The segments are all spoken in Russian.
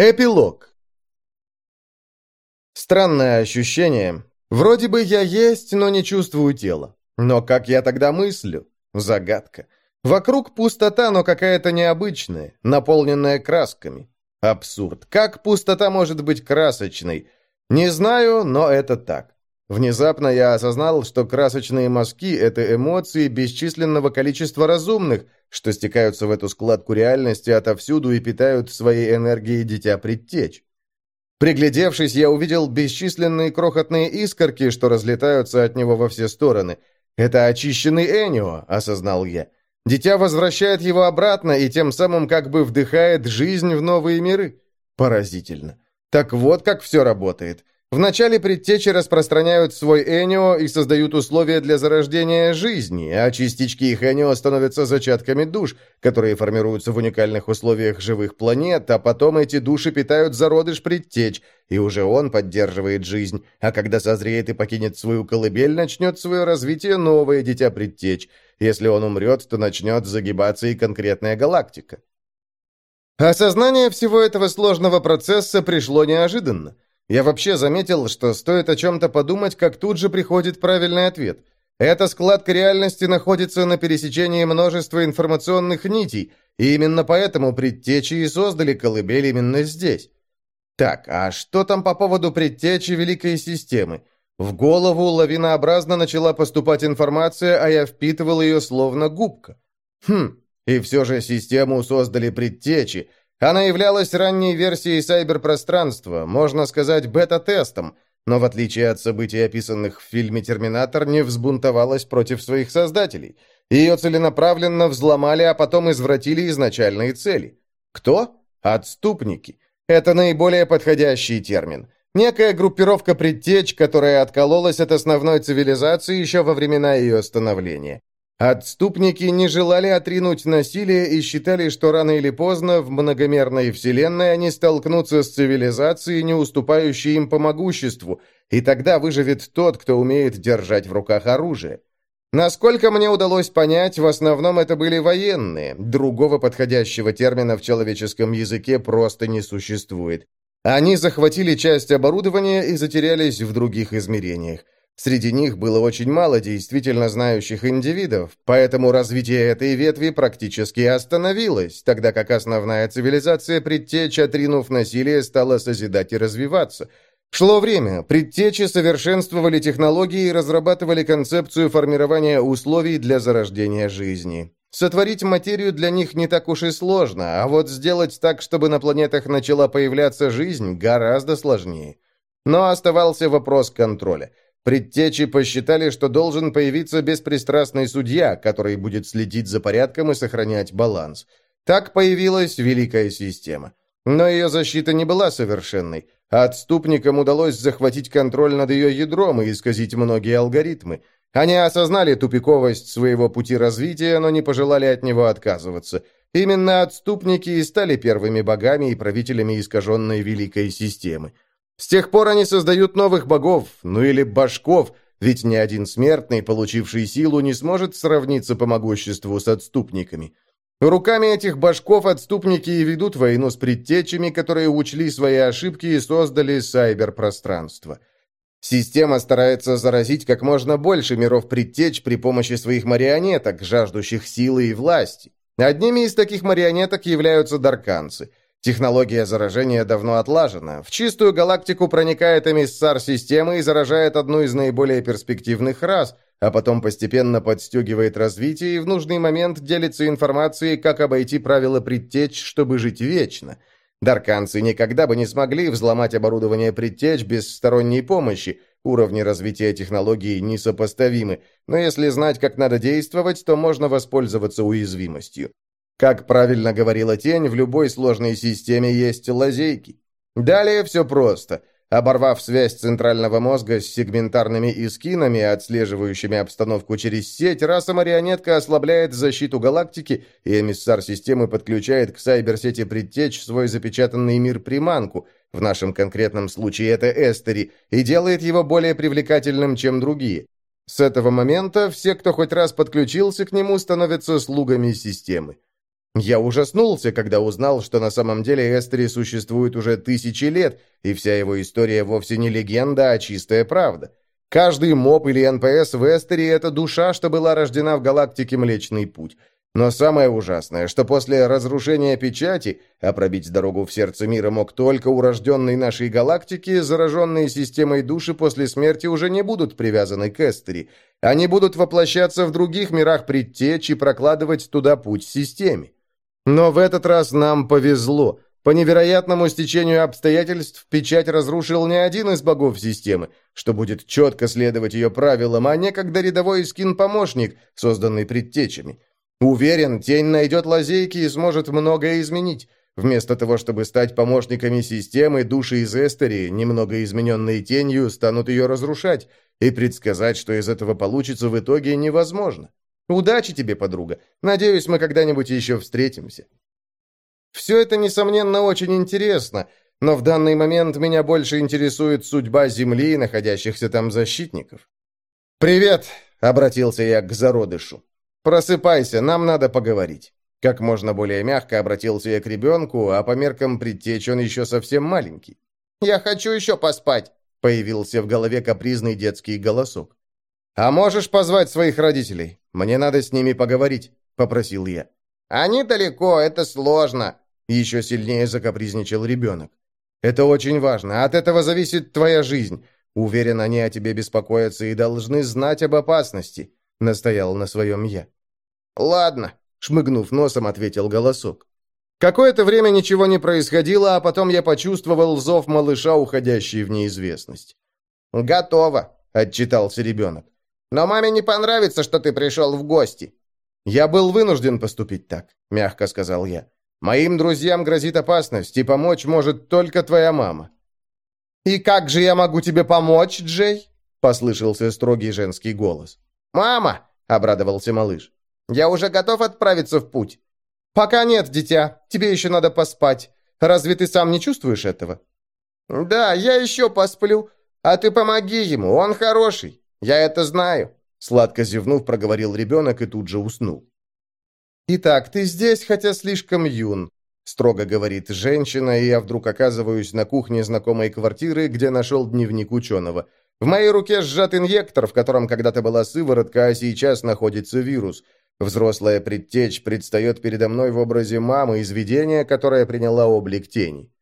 Эпилог. Странное ощущение. Вроде бы я есть, но не чувствую тела. Но как я тогда мыслю? Загадка. Вокруг пустота, но какая-то необычная, наполненная красками. Абсурд. Как пустота может быть красочной? Не знаю, но это так. Внезапно я осознал, что красочные мазки — это эмоции бесчисленного количества разумных, что стекаются в эту складку реальности отовсюду и питают своей энергией дитя предтечь. Приглядевшись, я увидел бесчисленные крохотные искорки, что разлетаются от него во все стороны. «Это очищенный Энио», — осознал я. Дитя возвращает его обратно и тем самым как бы вдыхает жизнь в новые миры. Поразительно. Так вот как все работает. Вначале предтечи распространяют свой энио и создают условия для зарождения жизни, а частички их энио становятся зачатками душ, которые формируются в уникальных условиях живых планет, а потом эти души питают зародыш предтеч, и уже он поддерживает жизнь, а когда созреет и покинет свою колыбель, начнет свое развитие новое дитя предтеч. Если он умрет, то начнет загибаться и конкретная галактика. Осознание всего этого сложного процесса пришло неожиданно. Я вообще заметил, что стоит о чем-то подумать, как тут же приходит правильный ответ. Эта складка реальности находится на пересечении множества информационных нитей, и именно поэтому предтечи и создали колыбель именно здесь. Так, а что там по поводу предтечи Великой Системы? В голову лавинообразно начала поступать информация, а я впитывал ее словно губка. Хм, и все же систему создали предтечи, она являлась ранней версией сайберпространства, можно сказать, бета-тестом, но в отличие от событий, описанных в фильме «Терминатор», не взбунтовалась против своих создателей. Ее целенаправленно взломали, а потом извратили изначальные цели. Кто? Отступники. Это наиболее подходящий термин. Некая группировка предтеч, которая откололась от основной цивилизации еще во времена ее становления. Отступники не желали отринуть насилие и считали, что рано или поздно в многомерной вселенной они столкнутся с цивилизацией, не уступающей им по могуществу, и тогда выживет тот, кто умеет держать в руках оружие. Насколько мне удалось понять, в основном это были военные, другого подходящего термина в человеческом языке просто не существует. Они захватили часть оборудования и затерялись в других измерениях. Среди них было очень мало действительно знающих индивидов, поэтому развитие этой ветви практически остановилось, тогда как основная цивилизация предтечь, отринув насилие, стала созидать и развиваться. Шло время, предтечи совершенствовали технологии и разрабатывали концепцию формирования условий для зарождения жизни. Сотворить материю для них не так уж и сложно, а вот сделать так, чтобы на планетах начала появляться жизнь, гораздо сложнее. Но оставался вопрос контроля – Предтечи посчитали, что должен появиться беспристрастный судья, который будет следить за порядком и сохранять баланс. Так появилась Великая Система. Но ее защита не была совершенной. Отступникам удалось захватить контроль над ее ядром и исказить многие алгоритмы. Они осознали тупиковость своего пути развития, но не пожелали от него отказываться. Именно отступники и стали первыми богами и правителями искаженной Великой Системы. С тех пор они создают новых богов, ну или башков, ведь ни один смертный, получивший силу, не сможет сравниться по могуществу с отступниками. Руками этих башков отступники и ведут войну с предтечами, которые учли свои ошибки и создали сайберпространство. Система старается заразить как можно больше миров предтеч при помощи своих марионеток, жаждущих силы и власти. Одними из таких марионеток являются дарканцы – Технология заражения давно отлажена. В чистую галактику проникает эмиссар системы и заражает одну из наиболее перспективных рас, а потом постепенно подстегивает развитие и в нужный момент делится информацией, как обойти правила предтеч, чтобы жить вечно. Дарканцы никогда бы не смогли взломать оборудование предтеч без сторонней помощи, уровни развития технологий несопоставимы, но если знать, как надо действовать, то можно воспользоваться уязвимостью. Как правильно говорила Тень, в любой сложной системе есть лазейки. Далее все просто. Оборвав связь центрального мозга с сегментарными искинами, отслеживающими обстановку через сеть, раса-марионетка ослабляет защиту галактики, и эмиссар системы подключает к сайберсети предтеч свой запечатанный мир-приманку, в нашем конкретном случае это Эстери, и делает его более привлекательным, чем другие. С этого момента все, кто хоть раз подключился к нему, становятся слугами системы. Я ужаснулся, когда узнал, что на самом деле Эстери существует уже тысячи лет, и вся его история вовсе не легенда, а чистая правда. Каждый моб или НПС в Эстери — это душа, что была рождена в галактике Млечный Путь. Но самое ужасное, что после разрушения печати, а пробить дорогу в сердце мира мог только урожденный нашей галактики, зараженные системой души после смерти уже не будут привязаны к Эстери. Они будут воплощаться в других мирах предтеч и прокладывать туда путь системе. Но в этот раз нам повезло. По невероятному стечению обстоятельств печать разрушил не один из богов системы, что будет четко следовать ее правилам, а некогда рядовой скин-помощник, созданный предтечами. Уверен, тень найдет лазейки и сможет многое изменить. Вместо того, чтобы стать помощниками системы, души из Эстери, немного измененные тенью, станут ее разрушать, и предсказать, что из этого получится, в итоге невозможно. Удачи тебе, подруга. Надеюсь, мы когда-нибудь еще встретимся. Все это, несомненно, очень интересно, но в данный момент меня больше интересует судьба Земли и находящихся там защитников. «Привет!» — обратился я к зародышу. «Просыпайся, нам надо поговорить». Как можно более мягко обратился я к ребенку, а по меркам предтечь он еще совсем маленький. «Я хочу еще поспать», — появился в голове капризный детский голосок. «А можешь позвать своих родителей? Мне надо с ними поговорить», — попросил я. «Они далеко, это сложно», — еще сильнее закапризничал ребенок. «Это очень важно. От этого зависит твоя жизнь. Уверен, они о тебе беспокоятся и должны знать об опасности», — настоял на своем я. «Ладно», — шмыгнув носом, ответил голосок. Какое-то время ничего не происходило, а потом я почувствовал зов малыша, уходящий в неизвестность. «Готово», — отчитался ребенок. «Но маме не понравится, что ты пришел в гости». «Я был вынужден поступить так», — мягко сказал я. «Моим друзьям грозит опасность, и помочь может только твоя мама». «И как же я могу тебе помочь, Джей?» — послышался строгий женский голос. «Мама!» — обрадовался малыш. Я уже готов отправиться в путь». «Пока нет, дитя. Тебе еще надо поспать. Разве ты сам не чувствуешь этого?» «Да, я еще посплю. А ты помоги ему, он хороший. Я это знаю». Сладко зевнув, проговорил ребенок и тут же уснул. «Итак, ты здесь, хотя слишком юн», — строго говорит женщина, и я вдруг оказываюсь на кухне знакомой квартиры, где нашел дневник ученого. В моей руке сжат инъектор, в котором когда-то была сыворотка, а сейчас находится вирус — Взрослая предтечь предстает передо мной в образе мамы из видения, которая приняла облик тени.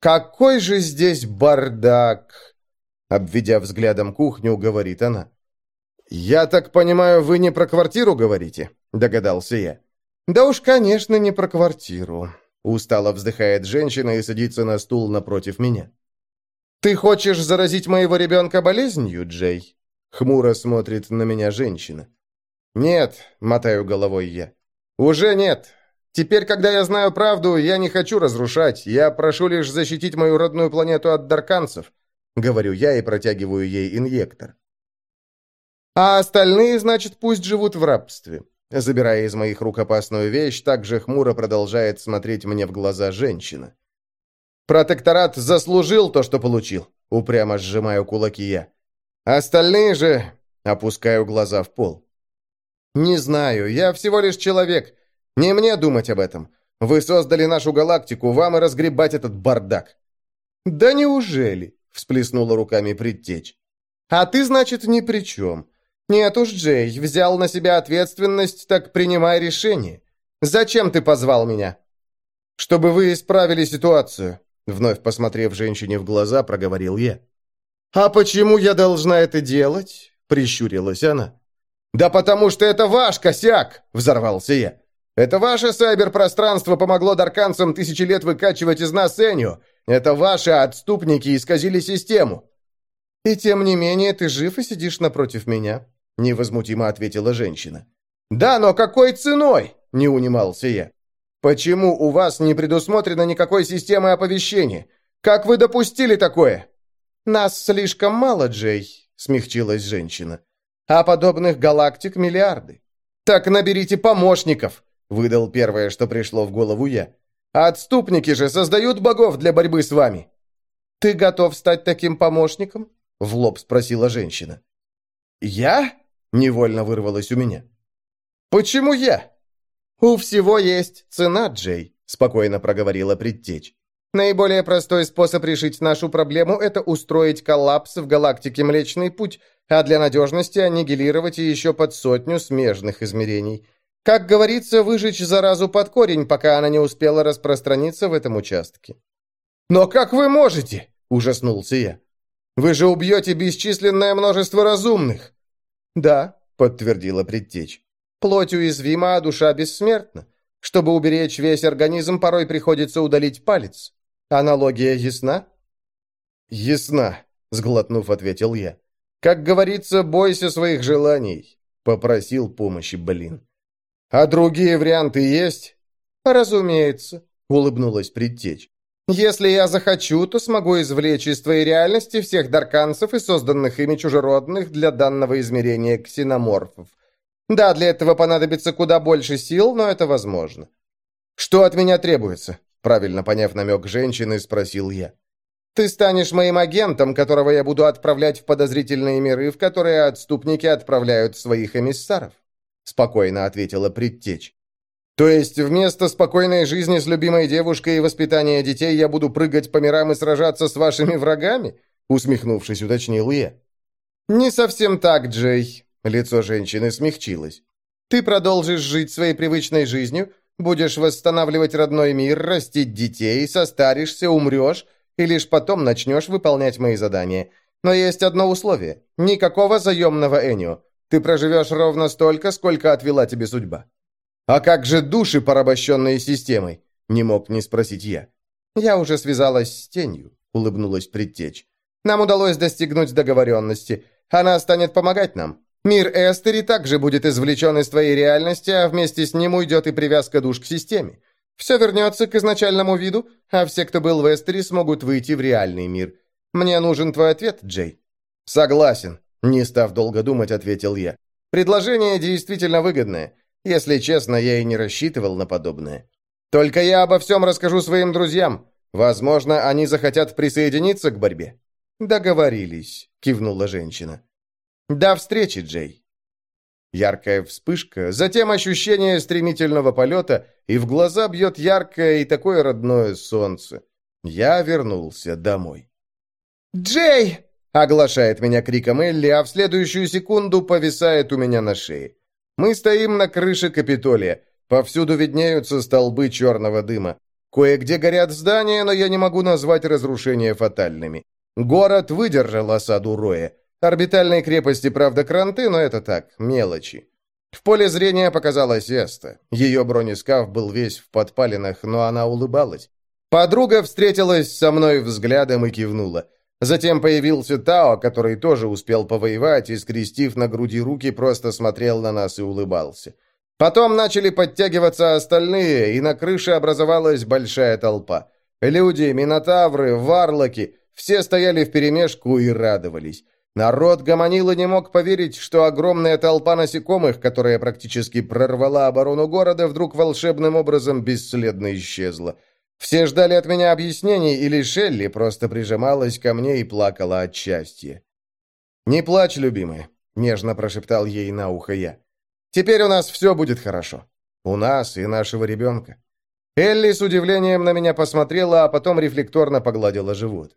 «Какой же здесь бардак!» Обведя взглядом кухню, говорит она. «Я так понимаю, вы не про квартиру говорите?» Догадался я. «Да уж, конечно, не про квартиру», Устало вздыхает женщина и садится на стул напротив меня. «Ты хочешь заразить моего ребенка болезнью, Джей?» Хмуро смотрит на меня женщина. «Нет», — мотаю головой я. «Уже нет. Теперь, когда я знаю правду, я не хочу разрушать. Я прошу лишь защитить мою родную планету от дарканцев», — говорю я и протягиваю ей инъектор. «А остальные, значит, пусть живут в рабстве». Забирая из моих рук опасную вещь, также хмуро продолжает смотреть мне в глаза женщина. «Протекторат заслужил то, что получил», — упрямо сжимаю кулаки я. «Остальные же...» — опускаю глаза в пол. «Не знаю, я всего лишь человек. Не мне думать об этом. Вы создали нашу галактику, вам и разгребать этот бардак». «Да неужели?» — всплеснула руками предтечь. «А ты, значит, ни при чем. Нет уж, Джей, взял на себя ответственность, так принимай решение. Зачем ты позвал меня?» «Чтобы вы исправили ситуацию», — вновь посмотрев женщине в глаза, проговорил я. «А почему я должна это делать?» — прищурилась она. «Да потому что это ваш косяк!» — взорвался я. «Это ваше сайберпространство помогло дарканцам тысячи лет выкачивать из нас Эню. Это ваши отступники исказили систему». «И тем не менее ты жив и сидишь напротив меня», — невозмутимо ответила женщина. «Да, но какой ценой?» — не унимался я. «Почему у вас не предусмотрено никакой системы оповещения? Как вы допустили такое?» «Нас слишком мало, Джей», — смягчилась женщина а подобных галактик миллиарды. Так наберите помощников, выдал первое, что пришло в голову я. Отступники же создают богов для борьбы с вами. Ты готов стать таким помощником? В лоб спросила женщина. Я? Невольно вырвалось у меня. Почему я? «У всего есть цена, Джей», — спокойно проговорила предтечь. «Наиболее простой способ решить нашу проблему — это устроить коллапс в галактике Млечный Путь, а для надежности аннигилировать еще под сотню смежных измерений. Как говорится, выжечь заразу под корень, пока она не успела распространиться в этом участке». «Но как вы можете?» — ужаснулся я. «Вы же убьете бесчисленное множество разумных!» «Да», — подтвердила предтечь. «Плоть уязвима, а душа бессмертна. Чтобы уберечь весь организм, порой приходится удалить палец. Аналогия ясна?» «Ясна», — сглотнув, ответил я. «Как говорится, бойся своих желаний», — попросил помощи Блин. «А другие варианты есть?» «Разумеется», — улыбнулась предтечь. Если я захочу, то смогу извлечь из твоей реальности всех дарканцев и созданных ими чужеродных для данного измерения ксеноморфов. Да, для этого понадобится куда больше сил, но это возможно. Что от меня требуется? Правильно поняв намек женщины, спросил я. Ты станешь моим агентом, которого я буду отправлять в подозрительные миры, в которые отступники отправляют своих эмиссаров. Спокойно ответила предтечь. То есть вместо спокойной жизни с любимой девушкой и воспитания детей я буду прыгать по мирам и сражаться с вашими врагами?» Усмехнувшись, уточнил я. «Не совсем так, Джей». Лицо женщины смягчилось. «Ты продолжишь жить своей привычной жизнью, будешь восстанавливать родной мир, растить детей, состаришься, умрешь, и лишь потом начнешь выполнять мои задания. Но есть одно условие. Никакого заемного Энио. Ты проживешь ровно столько, сколько отвела тебе судьба». «А как же души, порабощенные системой?» — не мог не спросить я. «Я уже связалась с тенью», — улыбнулась предтечь. «Нам удалось достигнуть договоренности. Она станет помогать нам. Мир Эстери также будет извлечен из твоей реальности, а вместе с ним уйдет и привязка душ к системе. Все вернется к изначальному виду, а все, кто был в Эстери, смогут выйти в реальный мир. Мне нужен твой ответ, Джей». «Согласен», — не став долго думать, ответил я. «Предложение действительно выгодное». Если честно, я и не рассчитывал на подобное. Только я обо всем расскажу своим друзьям. Возможно, они захотят присоединиться к борьбе». «Договорились», — кивнула женщина. «До встречи, Джей». Яркая вспышка, затем ощущение стремительного полета, и в глаза бьет яркое и такое родное солнце. Я вернулся домой. «Джей!» — оглашает меня криком Элли, а в следующую секунду повисает у меня на шее. Мы стоим на крыше Капитолия. Повсюду виднеются столбы черного дыма. Кое-где горят здания, но я не могу назвать разрушения фатальными. Город выдержал осаду Роя. Орбитальной крепости, правда, кранты, но это так, мелочи. В поле зрения показалась Эста. Ее бронескаф был весь в подпалинах, но она улыбалась. Подруга встретилась со мной взглядом и кивнула. Затем появился Тао, который тоже успел повоевать и, скрестив на груди руки, просто смотрел на нас и улыбался. Потом начали подтягиваться остальные, и на крыше образовалась большая толпа. Люди, минотавры, варлоки – все стояли вперемешку и радовались. Народ гомонил и не мог поверить, что огромная толпа насекомых, которая практически прорвала оборону города, вдруг волшебным образом бесследно исчезла – все ждали от меня объяснений, или Шелли просто прижималась ко мне и плакала от счастья. «Не плачь, любимая», — нежно прошептал ей на ухо я. «Теперь у нас все будет хорошо. У нас и нашего ребенка». Элли с удивлением на меня посмотрела, а потом рефлекторно погладила живот.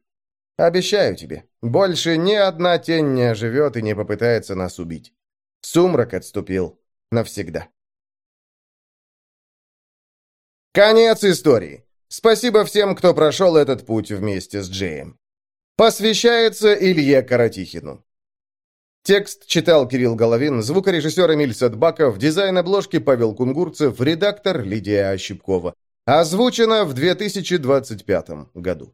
«Обещаю тебе, больше ни одна тень не оживет и не попытается нас убить. Сумрак отступил навсегда». Конец истории. Спасибо всем, кто прошел этот путь вместе с Джеем. Посвящается Илье Каратихину. Текст читал Кирилл Головин, звукорежиссер Эмиль Садбаков, дизайн обложки Павел Кунгурцев, редактор Лидия Ощепкова. Озвучено в 2025 году.